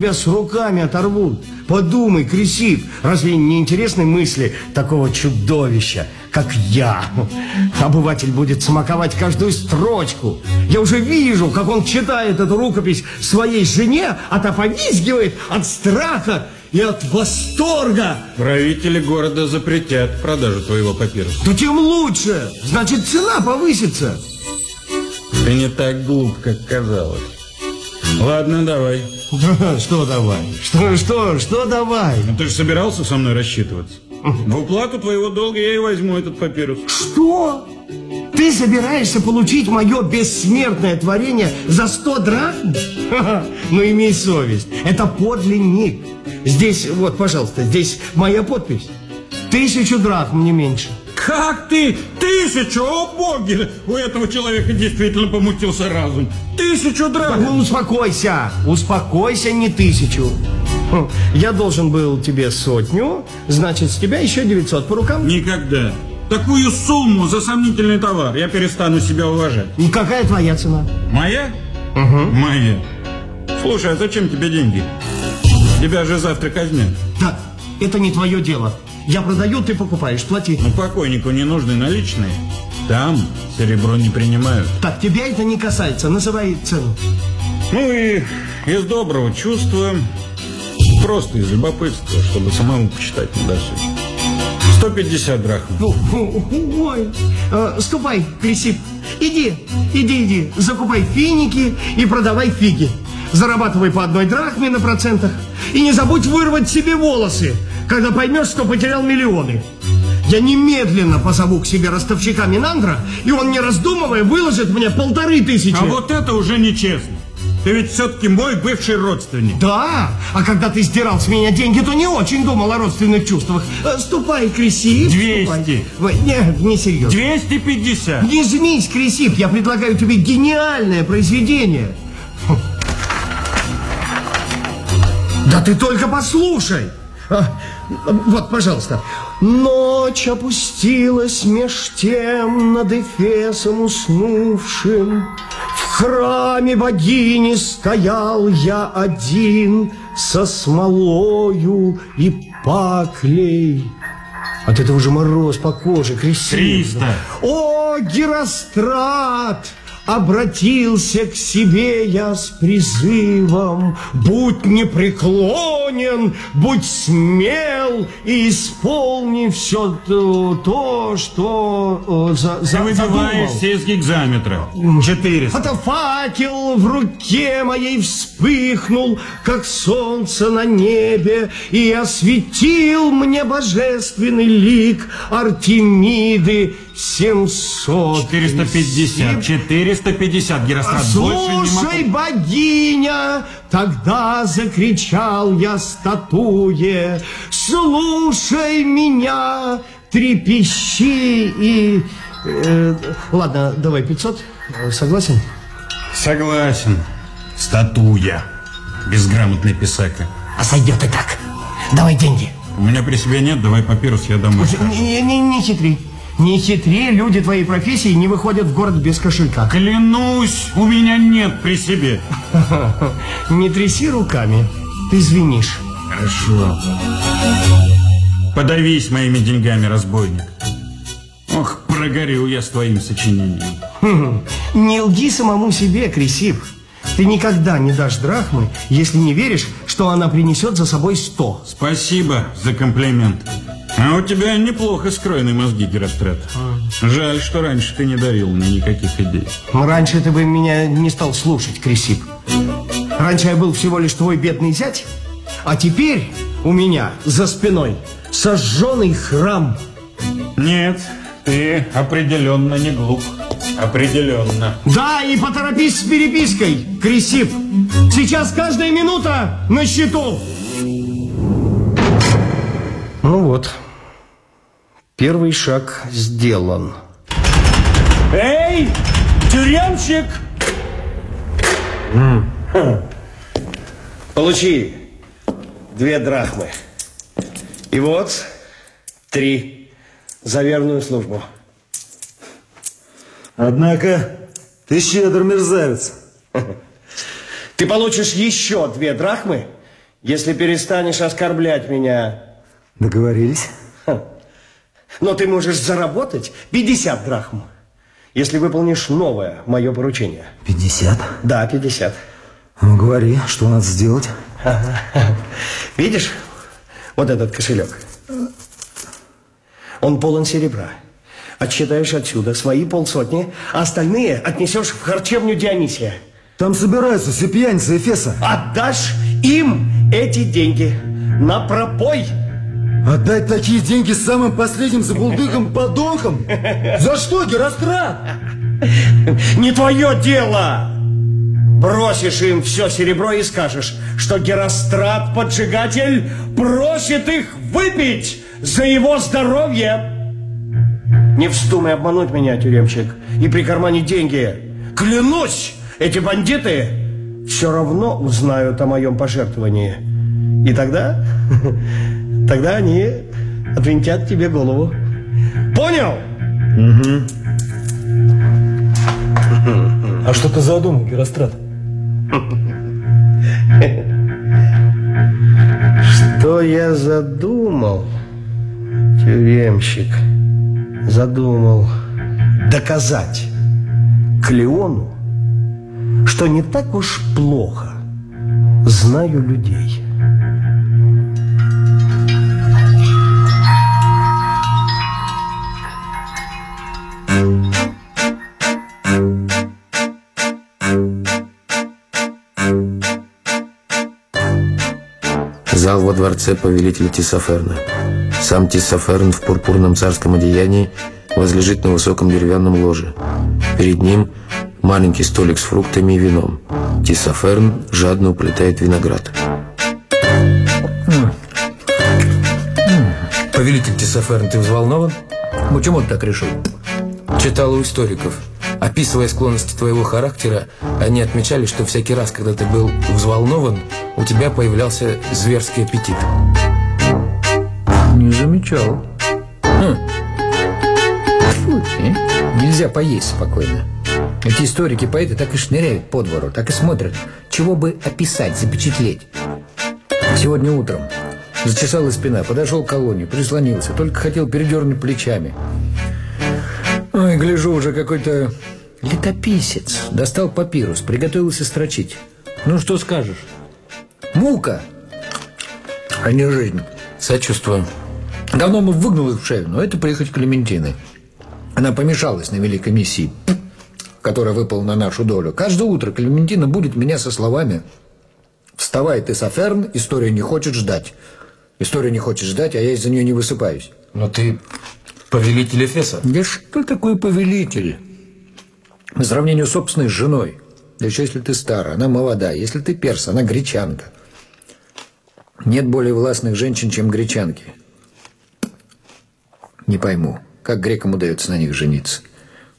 тебя с руками оторвут. Подумай, Крисип, разве не интересны мысли такого чудовища, как я? Обыватель будет смаковать каждую строчку. Я уже вижу, как он читает эту рукопись своей жене, а та повизгивает от страха и от восторга. Правители города запретят продажу твоего папируса. То тем лучше. Значит, цена повысится. Ты не так глуп, как казалось. Ладно, давай. Что давай? Что, что, что давай? Ну, ты же собирался со мной рассчитываться. В уплату твоего долга я и возьму этот папирус. Что? Ты собираешься получить мое бессмертное творение за 100 драхм? Ну, имей совесть. Это подлинник. Здесь, вот, пожалуйста, здесь моя подпись. Тысячу драхм, не меньше. Как ты? Тысячу? О, боги! У этого человека действительно помутился разум. Тысячу драм! Ну, успокойся. Успокойся, не тысячу. Хм, Я должен был тебе сотню, значит, с тебя еще 900 по рукам. Никогда. Такую сумму за сомнительный товар я перестану себя уважать. И какая твоя цена? Моя? Моя. Слушай, а зачем тебе деньги? Тебя же завтра казнят. Так, это не твое дело. Я продаю, ты покупаешь, плати. Ну, покойнику не нужны наличные. Там серебро не принимают. Так, тебя это не касается, называй цену. Ну и из доброго чувства, просто из любопытства, чтобы самому почитать на досуге. 150 драхм. Ой, э, ступай, Крисип, иди, иди, иди, закупай финики и продавай фиги. Зарабатывай по одной драхме на процентах. И не забудь вырвать себе волосы, когда поймешь, что потерял миллионы. Я немедленно позову к себе ростовщика Минандра, и он, не раздумывая, выложит мне полторы тысячи. А вот это уже нечестно. Ты ведь все-таки мой бывший родственник. Да, а когда ты сдирал с меня деньги, то не очень думал о родственных чувствах. Э, Ступай, Крисип. 200. ступай. Нет, не серьезно. 250. Не жмись, Крисип, я предлагаю тебе гениальное произведение. Да ты только послушай. Вот, пожалуйста. Ночь опустилась меж тем над Эфесом уснувшим. В храме богини стоял я один со смолою и паклей. От этого же мороз по коже, Крисип. Триста. О, Герострат! Обратился к себе я с призывом Будь непреклонен, будь смел И исполни все то, то что э, за, за, Ты выбиваешься из гигзаметра. 400. Это факел в руке моей вспыхнул, как солнце на небе, и осветил мне божественный лик Артемиды 700. 450. 450, Герострат. Больше не могу. Слушай, богиня, тогда закричал я статуе, слушай меня, трепещи и... э, ладно, давай 500, Э, согласен? Согласен. Статуя. Безграмотный писака. А сойдет и так. Давай деньги. У меня при себе нет, давай папирус, я домой. Не, не, не хитри. Не хитри, люди твоей профессии не выходят в город без кошелька. Клянусь, у меня нет при себе. Не тряси руками, ты звенишь. Хорошо. Подавись моими деньгами, разбойник. Ох, прогорел я с твоим сочинением. Не лги самому себе, Крисип. Ты никогда не дашь драхмы, если не веришь, что она принесет за собой сто. Спасибо за комплимент. А у тебя неплохо скроены мозги, Герострат. Жаль, что раньше ты не дарил мне никаких идей. Раньше ты бы меня не стал слушать, Крисип. Раньше я был всего лишь твой бедный зять, а теперь у меня за спиной сожженный храм. Нет, ты определенно не глуп. Определенно. Да, и поторопись с перепиской, Крисип. Сейчас каждая минута на счету. Ну вот, первый шаг сделан. Эй, тюремщик! Получи две драхмы. И вот три за верную службу. Однако ты щедр мерзавец. Ты получишь еще две драхмы если перестанешь оскорблять меня. Договорились. Но ты можешь заработать 50 драхм, если выполнишь новое мое поручение. 50? Да, 50. Ну, говори, что надо сделать. Видишь, вот этот кошелек. Он полон серебра. Отсчитаешь отсюда свои полсотни, а остальные отнесешь в харчевню Дионисия. Там собираются все пьяницы Эфеса. Отдашь им эти деньги на пропой. Отдать такие деньги самым последним забулдыгам подонкам? За что, Герострат? Не твое дело! Бросишь им все серебро и скажешь, что Герострат-поджигатель просит их выпить за его здоровье. Не вздумай обмануть меня, тюремщик, и прикарманить деньги. Клянусь, эти бандиты все равно узнают о моем пожертвовании. И тогда, тогда они отвинтят тебе голову. Понял? А что ты задумал, Герострат? Что я задумал, тюремщик? Задумал доказать Клеону, что не так уж плохо знаю людей. Дворце повелителя Тисаферна. Сам Тисаферн в пурпурном царском одеянии возлежит на высоком деревянном ложе. Перед ним маленький столик с фруктами и вином. Тисаферн жадно уплетает виноград. Повелитель Тесоферн, ты взволнован? Почему ты так решил? Читал у историков. Описывая склонности твоего характера, они отмечали, что всякий раз, когда ты был взволнован, у тебя появлялся зверский аппетит. Не замечал. Хм. Фу ты, Нельзя поесть спокойно. Эти историки-поэты так и шныряют по двору, так и смотрят, чего бы описать, запечатлеть. Сегодня утром зачесалась спина, подошел к колонне, прислонился, только хотел передернуть плечами. Ой, гляжу, уже какой-то летописец. Достал папирус, приготовился строчить. Ну, что скажешь? Мука, а не жизнь. Сочувствую. Давно мы выгнал их в шею, но это приехать Клементины. Она помешалась на великой миссии, которая выпала на нашу долю. Каждое утро Клементина будет меня со словами «Вставай, ты, Саферн, история не хочет ждать». История не хочет ждать, а я из-за нее не высыпаюсь. Но ты повелитель Эфеса. Да что такое повелитель? По сравнению с собственной женой. Да еще если ты стара, она молода. Если ты перс, она гречанка. Нет более властных женщин, чем гречанки. Не пойму, как грекам удается на них жениться.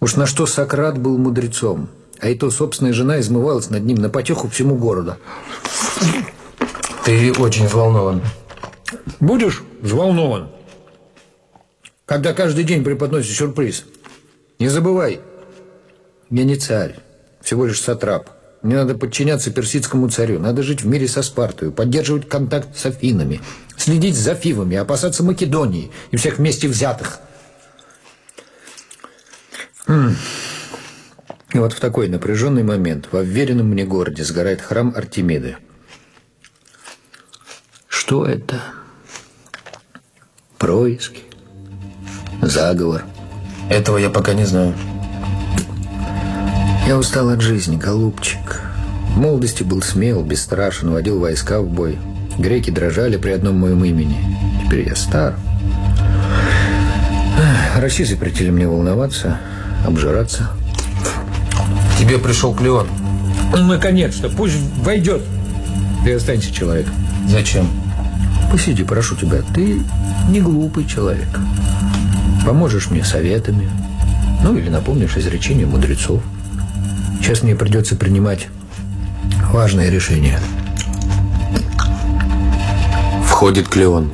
Уж на что Сократ был мудрецом, а и то собственная жена измывалась над ним на потеху всему городу. Ты очень взволнован. Будешь взволнован, когда каждый день преподносит сюрприз. Не забывай, я не царь, всего лишь сатрап. Мне надо подчиняться персидскому царю, надо жить в мире со Спартой, поддерживать контакт с Афинами, следить за Фивами, опасаться Македонии и всех вместе взятых. М. И вот в такой напряженный момент в уверенном мне городе сгорает храм Артемиды. Что это? Происки? Заговор? Этого я пока не знаю. Я устал от жизни, голубчик. В молодости был смел, бесстрашен, водил войска в бой. Греки дрожали при одном моем имени. Теперь я стар. Врачи запретили мне волноваться, обжираться. Тебе пришел Клеон. Наконец-то, пусть войдет. Ты останься человеком. Зачем? Посиди, прошу тебя. Ты не глупый человек. Поможешь мне советами. Ну, или напомнишь изречение мудрецов. Сейчас мне придется принимать важное решение. Входит Клеон.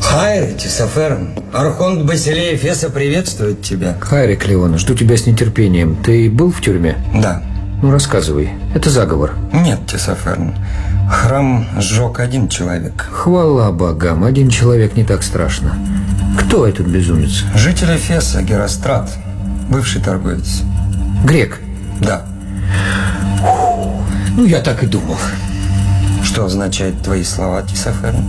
Хайр, Тесоферн, Архонт Басилея Феса приветствует тебя. Хайри Клеон, жду тебя с нетерпением. Ты был в тюрьме? Да. Ну, рассказывай. Это заговор. Нет, Тесоферн. Храм сжег один человек. Хвала богам, один человек не так страшно. Кто этот безумец? Житель Эфеса, Герострат, бывший торговец. Грек. Да. Ну, я так и думал. Что означают твои слова, Тисоферн?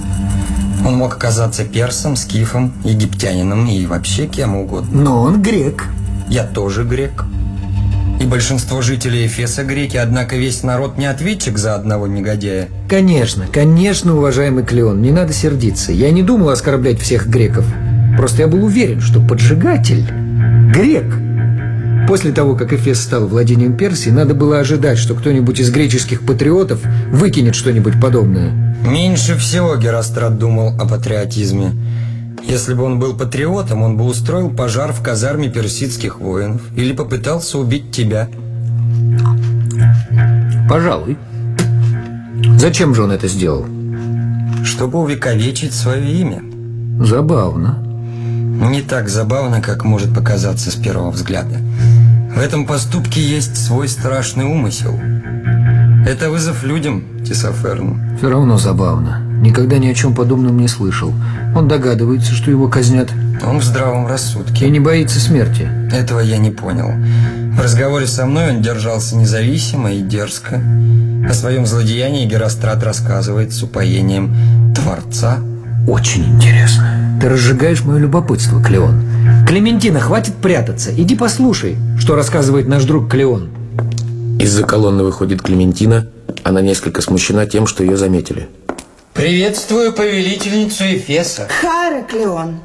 Он мог оказаться персом, скифом, египтянином и вообще кем угодно. Но он грек. Я тоже грек. И большинство жителей Эфеса греки, однако весь народ не ответчик за одного негодяя. Конечно, конечно, уважаемый Клеон, не надо сердиться. Я не думал оскорблять всех греков. Просто я был уверен, что поджигатель – грек. После того, как Эфес стал владением Персии, надо было ожидать, что кто-нибудь из греческих патриотов выкинет что-нибудь подобное. Меньше всего Герострат думал о патриотизме. Если бы он был патриотом, он бы устроил пожар в казарме персидских воинов или попытался убить тебя. Пожалуй. Зачем же он это сделал? Чтобы увековечить свое имя. Забавно. Не так забавно, как может показаться с первого взгляда. В этом поступке есть свой страшный умысел. Это вызов людям, Тисоферн. Все равно забавно. Никогда ни о чем подобном не слышал. Он догадывается, что его казнят. Он в здравом рассудке. И не боится смерти. Этого я не понял. В разговоре со мной он держался независимо и дерзко. О своем злодеянии Герострат рассказывает с упоением Творца. Очень интересно. Ты разжигаешь мое любопытство, Клеон. Клементина, хватит прятаться. Иди послушай, что рассказывает наш друг Клеон. Из-за колонны выходит Клементина. Она несколько смущена тем, что ее заметили. Приветствую повелительницу Эфеса. Хайра, Клеон.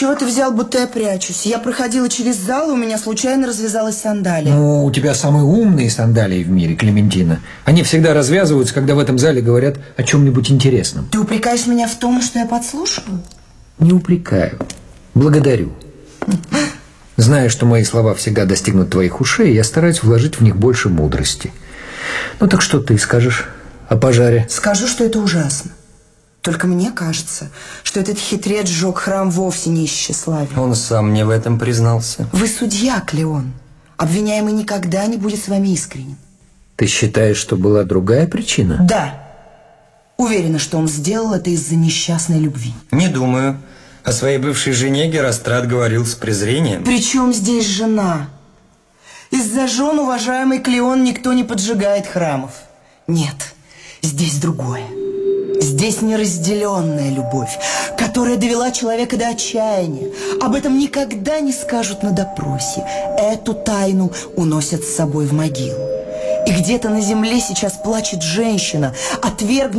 Чего ты взял, будто я прячусь? Я проходила через зал, и у меня случайно развязалась сандалия. Ну, у тебя самые умные сандалии в мире, Клементина. Они всегда развязываются, когда в этом зале говорят о чем-нибудь интересном. Ты упрекаешь меня в том, что я подслушиваю? Не упрекаю. Благодарю. Зная, что мои слова всегда достигнут твоих ушей, я стараюсь вложить в них больше мудрости. Ну так что ты скажешь о пожаре? Скажу, что это ужасно. Только мне кажется, что этот хитрец сжег храм вовсе не из тщеславия. Он сам мне в этом признался. Вы судья, Клеон. Обвиняемый никогда не будет с вами искренен. Ты считаешь, что была другая причина? Да. Уверена, что он сделал это из-за несчастной любви. Не думаю. О своей бывшей жене Герострат говорил с презрением. Причем здесь жена? Из-за жен, уважаемый Клеон, никто не поджигает храмов. Нет, здесь другое. Здесь неразделенная любовь, которая довела человека до отчаяния. Об этом никогда не скажут на допросе. Эту тайну уносят с собой в могилу. И где-то на земле сейчас плачет женщина, отвергнув